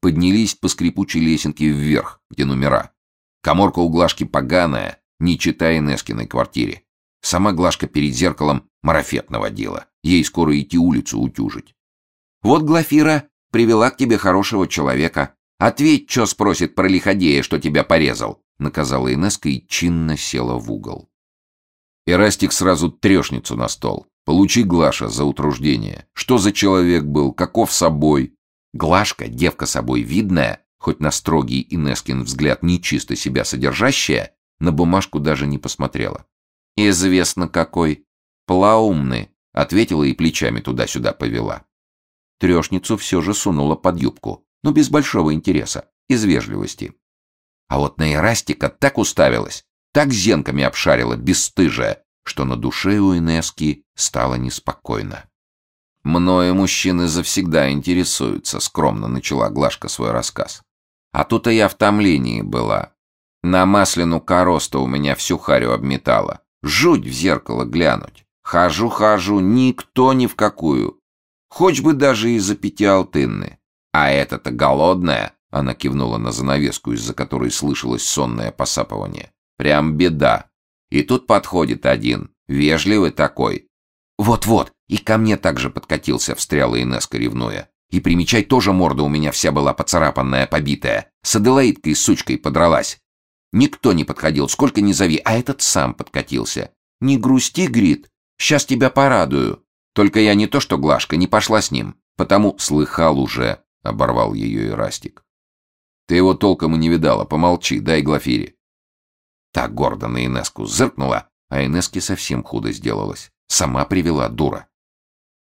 поднялись по скрипучей лесенке вверх, где номера. Коморка у Глашки поганая, не читая Нескиной квартире. Сама Глашка перед зеркалом марафет наводила. Ей скоро идти улицу утюжить. «Вот Глафира привела к тебе хорошего человека. Ответь, что спросит про лиходея, что тебя порезал», — наказала Инеска и чинно села в угол. Эрастик сразу трешницу на стол. «Получи, Глаша, за утруждение. Что за человек был? Каков собой?» Глашка, девка собой видная, хоть на строгий Инескин взгляд нечисто себя содержащая, на бумажку даже не посмотрела. «Известно какой. Плаумный», — ответила и плечами туда-сюда повела. Трешницу все же сунула под юбку, но без большого интереса, из вежливости. А вот на Ирастика так уставилась, так зенками обшарила, бесстыжая, что на душе у Инески стало неспокойно. «Мною мужчины завсегда интересуются», — скромно начала Глашка свой рассказ. «А тут и я в томлении была. На масляну коросту у меня всю харю обметала. Жуть в зеркало глянуть. Хожу-хожу, никто ни в какую. Хоть бы даже из-за пяти алтынны. А эта-то голодная, она кивнула на занавеску, из-за которой слышалось сонное посапывание. Прям беда. И тут подходит один, вежливый такой. Вот-вот, и ко мне также подкатился, встряла Инеска, ревнуя. И примечай, тоже морда у меня вся была поцарапанная, побитая. С Аделаидкой, сучкой, подралась. Никто не подходил, сколько ни зови, а этот сам подкатился. «Не грусти, Грит, сейчас тебя порадую». Только я не то что Глашка, не пошла с ним, потому слыхал уже, — оборвал ее Ирастик. Ты его толком и не видала, помолчи, дай Глафире. Так гордо на Инеску зыркнула, а Инеске совсем худо сделалось. Сама привела, дура.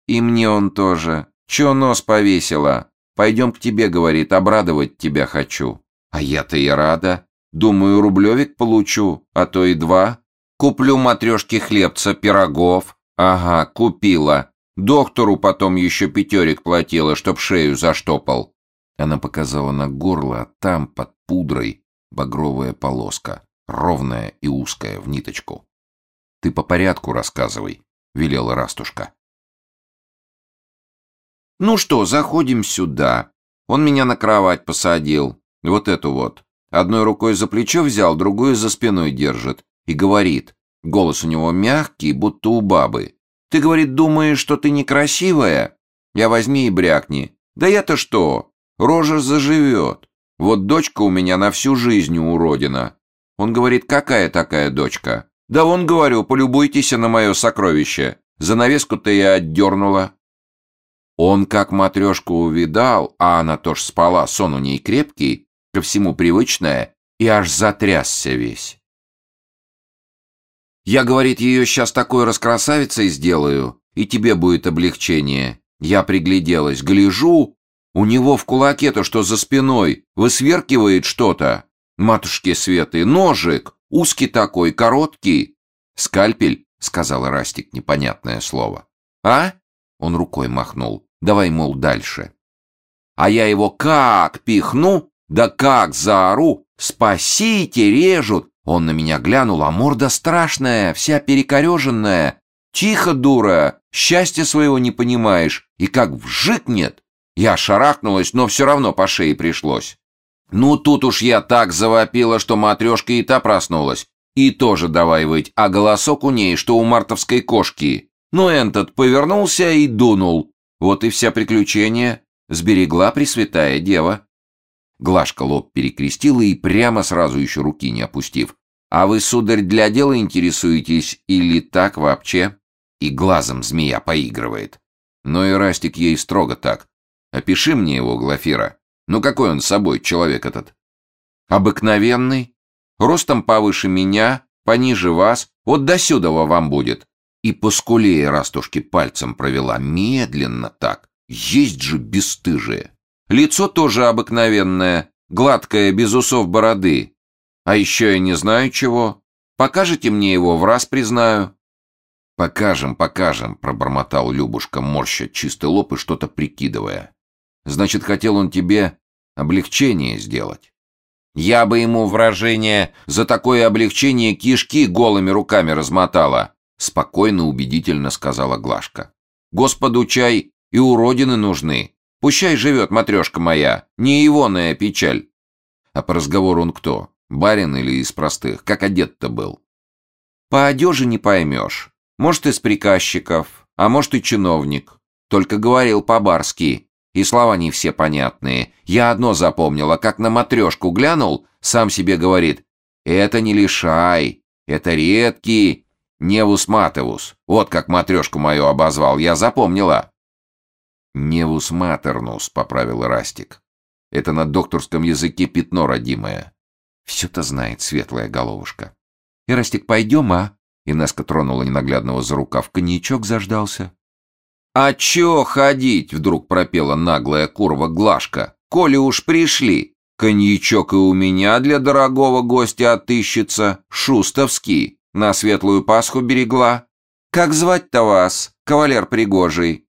И мне он тоже. Че нос повесила? Пойдем к тебе, говорит, обрадовать тебя хочу. А я-то и рада. Думаю, рублевик получу, а то и два. Куплю матрешки хлебца, пирогов. Ага, купила. Доктору потом еще пятерик платила, чтоб шею заштопал. Она показала на горло, а там, под пудрой, багровая полоска, ровная и узкая, в ниточку. «Ты по порядку рассказывай», — велела Растушка. «Ну что, заходим сюда. Он меня на кровать посадил. Вот эту вот. Одной рукой за плечо взял, другую за спиной держит. И говорит. Голос у него мягкий, будто у бабы. Ты, говорит, думаешь, что ты некрасивая? Я возьми и брякни. Да я-то что? Рожа заживет. Вот дочка у меня на всю жизнь уродина. Он говорит, какая такая дочка? Да вон, говорю, полюбуйтесь на мое сокровище. Занавеску-то я отдернула. Он как матрешку увидал, а она тоже спала, сон у ней крепкий, ко всему привычная, и аж затрясся весь. Я, говорит, ее сейчас такой раскрасавицей сделаю, и тебе будет облегчение. Я пригляделась, гляжу, у него в кулаке-то, что за спиной, высверкивает что-то. Матушки Светы, ножик, узкий такой, короткий. Скальпель, сказал Растик непонятное слово. А? Он рукой махнул. Давай, мол, дальше. А я его как пихну, да как заору, спасите, режут. Он на меня глянул, а морда страшная, вся перекореженная. Тихо, дура, счастья своего не понимаешь. И как вжикнет. Я шарахнулась, но все равно по шее пришлось. Ну, тут уж я так завопила, что матрешка и та проснулась. И тоже давай выть, а голосок у ней, что у мартовской кошки. Но этот повернулся и дунул. Вот и вся приключение. Сберегла Пресвятая Дева. Глашка лоб перекрестила и прямо сразу еще руки не опустив. «А вы, сударь, для дела интересуетесь или так вообще?» И глазом змея поигрывает. Но и Растик ей строго так. «Опиши мне его, Глафира. Ну какой он собой, человек этот?» «Обыкновенный. Ростом повыше меня, пониже вас. Вот до сюдова вам будет». И по скуле растушки пальцем провела, медленно так. Есть же бесстыжие. Лицо тоже обыкновенное, гладкое, без усов бороды. А еще я не знаю чего. Покажете мне его, в раз признаю». «Покажем, покажем», — пробормотал Любушка, морща чистый лоб и что-то прикидывая. «Значит, хотел он тебе облегчение сделать». «Я бы ему выражение за такое облегчение кишки голыми руками размотала», — спокойно убедительно сказала Глашка. «Господу чай и уродины нужны, Пущай живет матрешка моя, не егоная печаль. А по разговору он кто? Барин или из простых? Как одет-то был? По одежи не поймешь. Может, из приказчиков, а может и чиновник. Только говорил по-барски, и слова не все понятные. Я одно запомнила, как на матрешку глянул, сам себе говорит, «Это не лишай, это редкий, невус матевус». Вот как матрешку мою обозвал, я запомнила. «Невус матернус», — поправил Растик. «Это на докторском языке пятно родимое». Все-то знает светлая головушка. «Ирастик, пойдем, а?» Инеска тронула ненаглядного за рукав. «Коньячок заждался». «А чё ходить?» — вдруг пропела наглая курва Глашка. «Коли уж пришли, коньячок и у меня для дорогого гостя отыщется, шустовский, на светлую Пасху берегла. Как звать-то вас, кавалер пригожий?»